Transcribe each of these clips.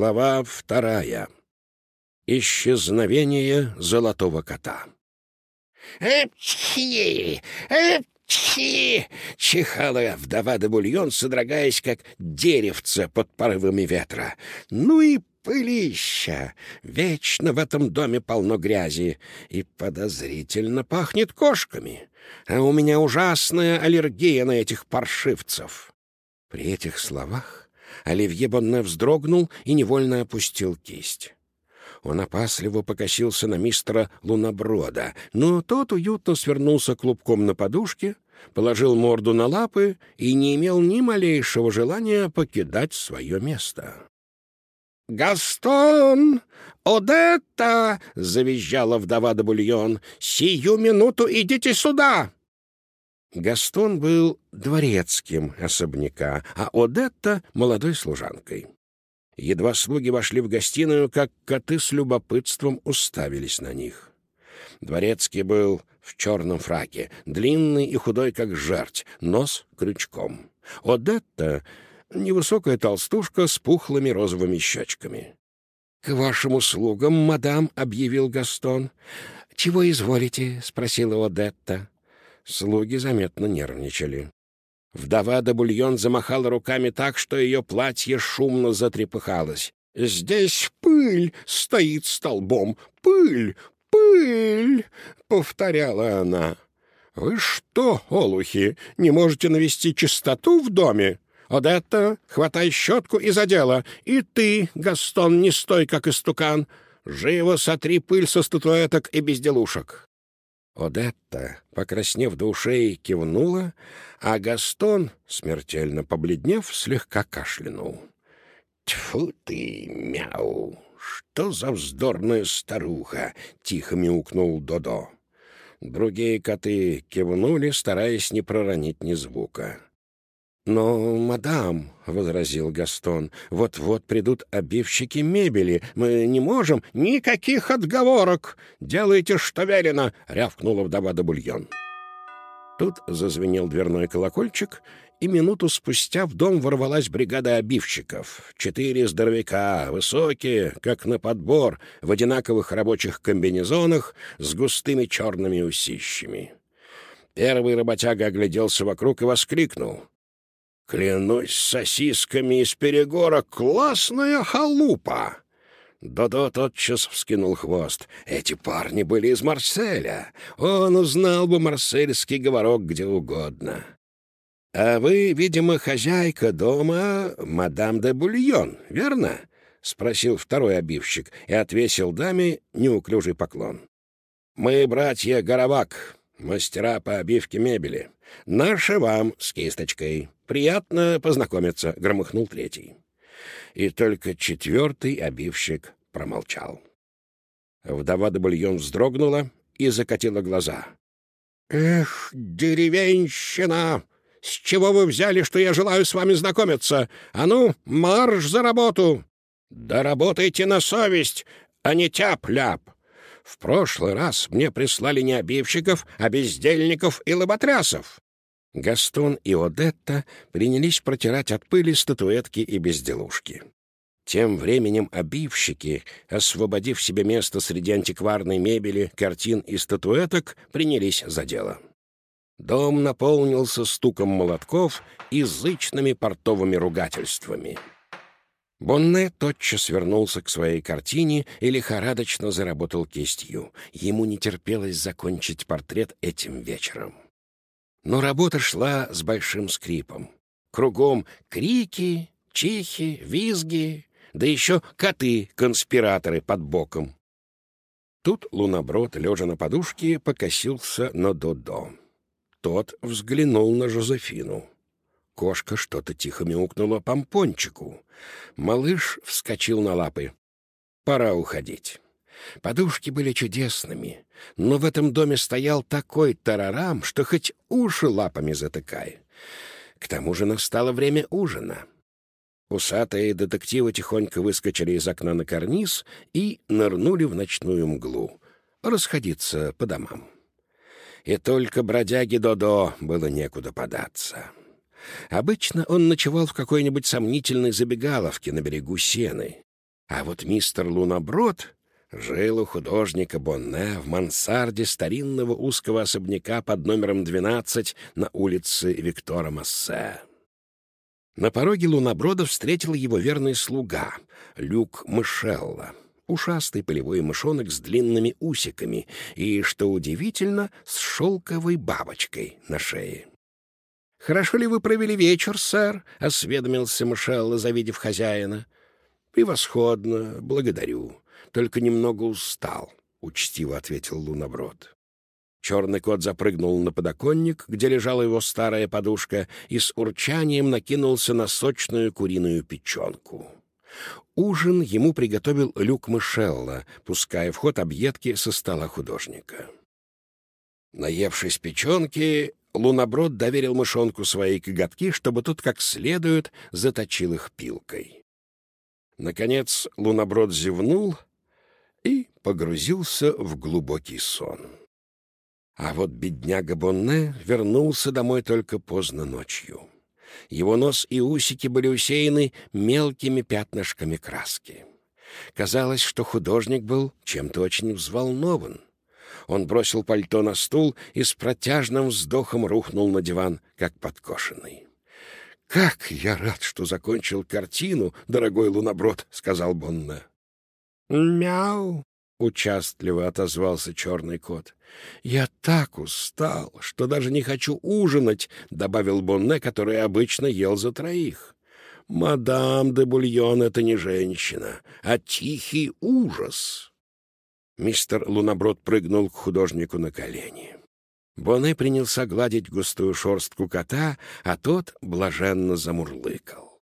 Глава вторая. Исчезновение золотого кота. «Эпчхи! Эпчхи!» — чихала вдова де Бульон, содрогаясь, как деревце под порывами ветра. «Ну и пылища! Вечно в этом доме полно грязи и подозрительно пахнет кошками. А у меня ужасная аллергия на этих паршивцев». При этих словах Оливье Бонне вздрогнул и невольно опустил кисть. Он опасливо покосился на мистера Луноброда, но тот уютно свернулся клубком на подушке, положил морду на лапы и не имел ни малейшего желания покидать свое место. «Гастон! Одетта!» — завизжала вдова де Бульон. «Сию минуту идите сюда!» Гастон был дворецким особняка, а Одетта — молодой служанкой. Едва слуги вошли в гостиную, как коты с любопытством уставились на них. Дворецкий был в черном фраке, длинный и худой, как жерть, нос крючком. Одетта — невысокая толстушка с пухлыми розовыми щечками. — К вашим услугам, мадам, — объявил Гастон. — Чего изволите? — спросила Одетта. Слуги заметно нервничали. Вдова де Бульон замахала руками так, что ее платье шумно затрепыхалось. «Здесь пыль стоит столбом! Пыль! Пыль!» — повторяла она. «Вы что, олухи, не можете навести чистоту в доме? Одетта, хватай щетку и за дело. И ты, Гастон, не стой, как истукан. Живо сотри пыль со статуэток и безделушек». Одетта, покраснев до ушей, кивнула, а Гастон, смертельно побледнев, слегка кашлянул. «Тьфу ты, мяу! Что за вздорная старуха!» — тихо мяукнул Додо. Другие коты кивнули, стараясь не проронить ни звука. «Но, мадам», — возразил Гастон, — «вот-вот придут обивщики мебели. Мы не можем...» «Никаких отговорок! Делайте, что велено!» — рявкнула вдова до бульон. Тут зазвенел дверной колокольчик, и минуту спустя в дом ворвалась бригада обивщиков. Четыре здоровяка, высокие, как на подбор, в одинаковых рабочих комбинезонах с густыми черными усищами. Первый работяга огляделся вокруг и воскликнул. Клянусь сосисками из перегора, классная халупа!» Додо тотчас вскинул хвост. Эти парни были из Марселя. Он узнал бы марсельский говорок где угодно. «А вы, видимо, хозяйка дома, мадам де Бульон, верно?» — спросил второй обивщик и отвесил даме неуклюжий поклон. «Мы братья Горовак, мастера по обивке мебели. Наши вам с кисточкой». «Приятно познакомиться», — громыхнул третий. И только четвертый обивщик промолчал. Вдова де вздрогнула и закатила глаза. «Эх, деревенщина! С чего вы взяли, что я желаю с вами знакомиться? А ну, марш за работу! Да работайте на совесть, а не тяп-ляп! В прошлый раз мне прислали не обивщиков, а бездельников и лоботрясов. Гастон и Одетта принялись протирать от пыли статуэтки и безделушки. Тем временем обивщики, освободив себе место среди антикварной мебели, картин и статуэток, принялись за дело. Дом наполнился стуком молотков и зычными портовыми ругательствами. Бонне тотчас вернулся к своей картине и лихорадочно заработал кистью. Ему не терпелось закончить портрет этим вечером. Но работа шла с большим скрипом. Кругом крики, чихи, визги, да еще коты-конспираторы под боком. Тут луноброд, лежа на подушке, покосился на Додо. Тот взглянул на Жозефину. Кошка что-то тихо мяукнула помпончику. Малыш вскочил на лапы. «Пора уходить». Подушки были чудесными, но в этом доме стоял такой тарарам, что хоть уши лапами затыкай. К тому же настало время ужина. Усатые детективы тихонько выскочили из окна на карниз и нырнули в ночную мглу. Расходиться по домам. И только бродяге Додо было некуда податься. Обычно он ночевал в какой-нибудь сомнительной забегаловке на берегу Сены. А вот мистер Луноброд жил у художника Бонне в мансарде старинного узкого особняка под номером 12 на улице Виктора Массе. На пороге Луноброда встретил его верный слуга, Люк Мышелла, ушастый полевой мышонок с длинными усиками и, что удивительно, с шелковой бабочкой на шее. «Хорошо ли вы провели вечер, сэр?» — осведомился Мышелла, завидев хозяина. «Превосходно, благодарю. Только немного устал», — учтиво ответил Луноброд. Черный кот запрыгнул на подоконник, где лежала его старая подушка, и с урчанием накинулся на сочную куриную печенку. Ужин ему приготовил Люк Мышелла, пуская в ход объедки со стола художника. Наевшись печенки, Луноброд доверил мышонку свои коготки, чтобы тот как следует заточил их пилкой. Наконец Луноброд зевнул и погрузился в глубокий сон. А вот бедняга Бонне вернулся домой только поздно ночью. Его нос и усики были усеяны мелкими пятнышками краски. Казалось, что художник был чем-то очень взволнован. Он бросил пальто на стул и с протяжным вздохом рухнул на диван, как подкошенный. «Как я рад, что закончил картину, дорогой луноброд!» — сказал Бонне. «Мяу!» — участливо отозвался черный кот. «Я так устал, что даже не хочу ужинать», — добавил Бонне, который обычно ел за троих. «Мадам де Бульон — это не женщина, а тихий ужас». Мистер Луноброд прыгнул к художнику на колени. Бонне принялся гладить густую шорстку кота, а тот блаженно замурлыкал.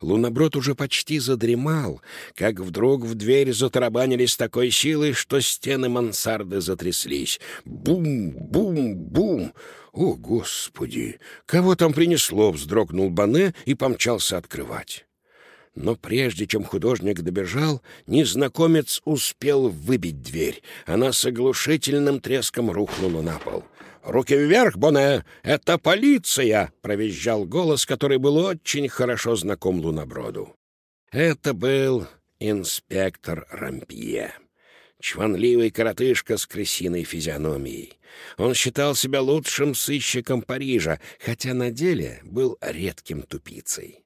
Луноброд уже почти задремал, как вдруг в дверь затарабанили с такой силой, что стены мансарды затряслись. Бум, бум, бум! О, Господи! Кого там принесло? — вздрогнул Бане и помчался открывать. Но прежде чем художник добежал, незнакомец успел выбить дверь. Она с оглушительным треском рухнула на пол. «Руки вверх, Боне! Это полиция!» — провизжал голос, который был очень хорошо знаком Луноброду. Это был инспектор Рампье. Чванливый коротышка с крысиной физиономией. Он считал себя лучшим сыщиком Парижа, хотя на деле был редким тупицей.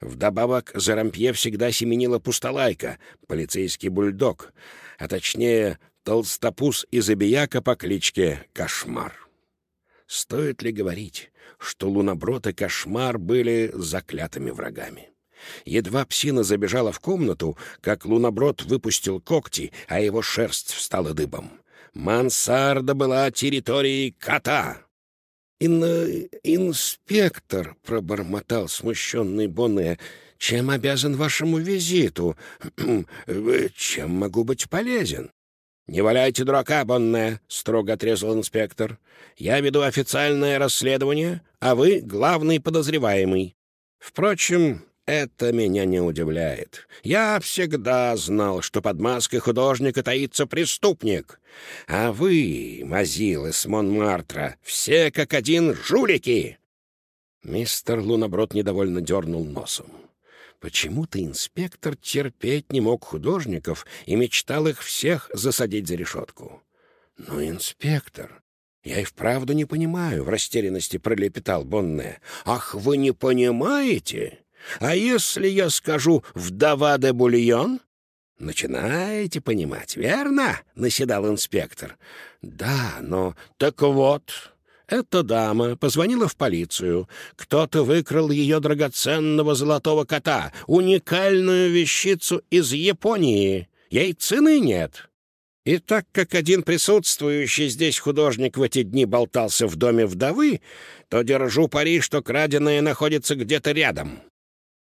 Вдобавок за Рампье всегда семенила пустолайка, полицейский бульдог, а точнее толстопуз и забияка по кличке Кошмар. Стоит ли говорить, что Луноброд и Кошмар были заклятыми врагами? Едва псина забежала в комнату, как Луноброд выпустил когти, а его шерсть встала дыбом. Мансарда была территорией кота. «Ин... инспектор», — пробормотал смущенный Боне, — «чем обязан вашему визиту? Чем могу быть полезен?» «Не валяйте дурака, Бонне!» — строго отрезал инспектор. «Я веду официальное расследование, а вы — главный подозреваемый. Впрочем, это меня не удивляет. Я всегда знал, что под маской художника таится преступник. А вы, мазилы с Монмартра, все как один жулики!» Мистер Луноброд недовольно дернул носом. Почему-то инспектор терпеть не мог художников и мечтал их всех засадить за решетку. «Но, инспектор, я и вправду не понимаю», — в растерянности пролепетал Бонне. «Ах, вы не понимаете? А если я скажу «вдова де бульон»?» «Начинаете понимать, верно?» — наседал инспектор. «Да, но... Так вот, эта дама позвонила в полицию. Кто-то выкрал ее драгоценного золотого кота, уникальную вещицу из Японии. Ей цены нет. И так как один присутствующий здесь художник в эти дни болтался в доме вдовы, то держу пари, что краденое находится где-то рядом».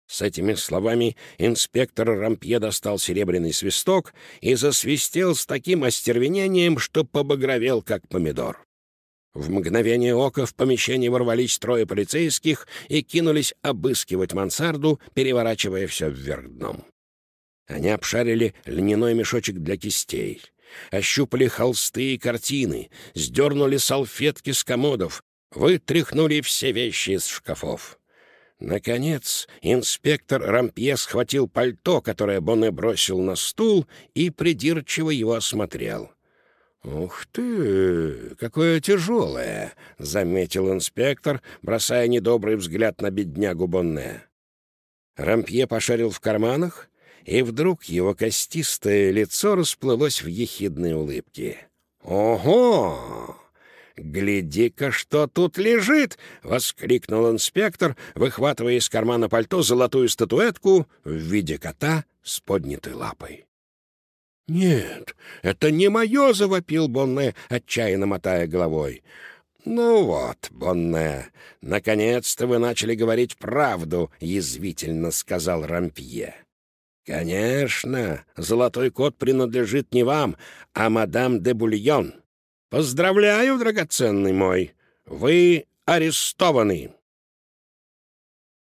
С этими словами инспектор Рампье достал серебряный свисток и засвистел с таким остервенением, что побагровел, как помидор. В мгновение ока в помещение ворвались трое полицейских и кинулись обыскивать мансарду, переворачивая все вверх дном. Они обшарили льняной мешочек для кистей, ощупали холсты и картины, сдернули салфетки с комодов, вытряхнули все вещи из шкафов. Наконец, инспектор Рампье схватил пальто, которое Бонне бросил на стул, и придирчиво его осмотрел. «Ух ты, какое тяжелое!» — заметил инспектор, бросая недобрый взгляд на беднягу Бонне. Рампье пошарил в карманах, и вдруг его костистое лицо расплылось в ехидной улыбке. «Ого! «Гляди-ка, что тут лежит!» — воскликнул инспектор, выхватывая из кармана пальто золотую статуэтку в виде кота с поднятой лапой. «Нет, это не мое!» — завопил Бонне, отчаянно мотая головой. «Ну вот, Бонне, наконец-то вы начали говорить правду», — язвительно сказал Рампье. «Конечно, золотой кот принадлежит не вам, а мадам де Бульон. Поздравляю, драгоценный мой, вы арестованы.